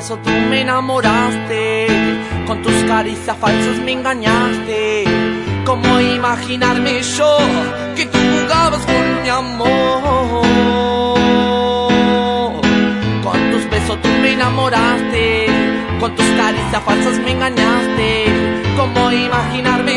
besos tú me enamoraste, con tus caricias falsas me engañaste. ¿Cómo imaginarme yo que tú jugabas con mi amor? Con tus besos tú me enamoraste, con tus caricias falsas me engañaste. ¿Cómo imaginarme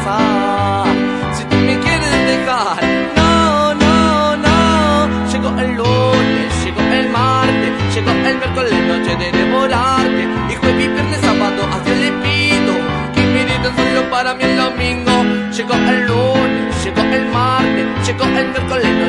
Si tú me quieres dejar, no, no, no. Llegó el lunes, llegó el martes, llegó el miércoles, noche de devorarte. Y jueves, viernes, sábado, a Dios le pido que me tan solo para mí el domingo. Llegó el lunes, llegó el martes, llegó el miércoles,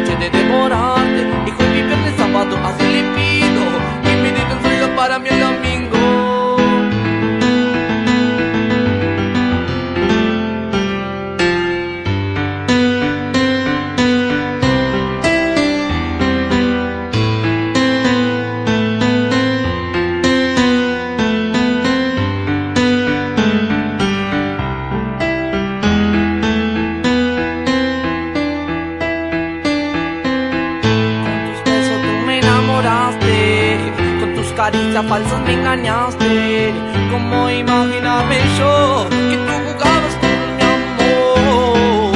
caricias falsas me engañaste. ¿Cómo imaginarme yo que tú jugabas con mi amor?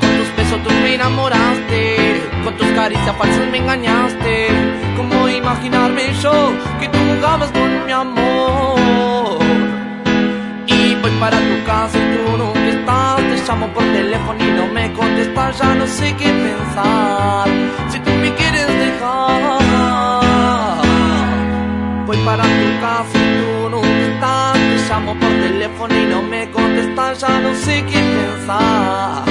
Con tus besos tú me enamoraste, con tus caricias falsas me engañaste. ¿Cómo imaginarme yo que tú jugabas con mi amor? Y voy para tu casa y tú nunca estás Te llamo por teléfono y no me contestas Ya no sé qué pensar para tu casa y tú nunca estás Te llamo por teléfono y no me contestas Ya no sé qué pensar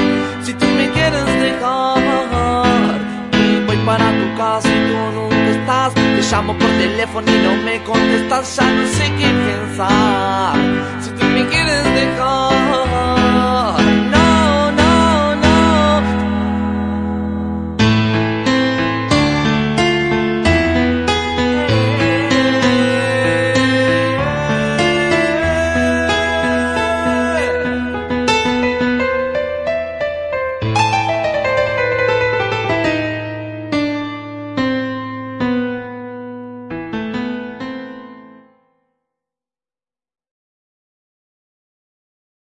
Si tú me quieres dejar Y voy para tu casa y tú nunca estás. Te llamo por teléfono y no me contestas Ya no sé qué pensar